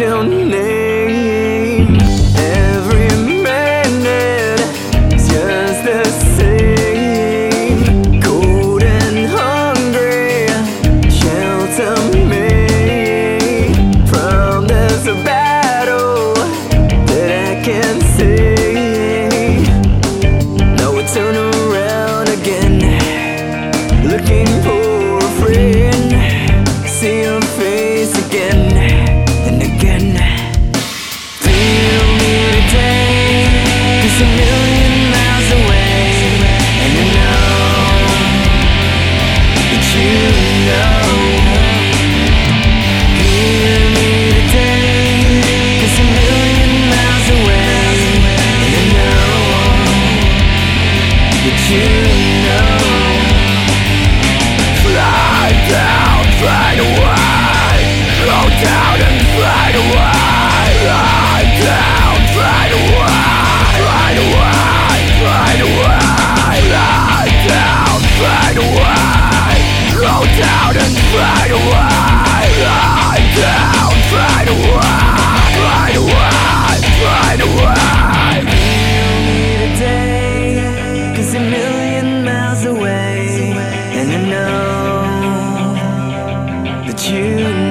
till next fade away. Go down and fade away. I'm down, fade away. Fade away, fade away. A million miles away. And I know That you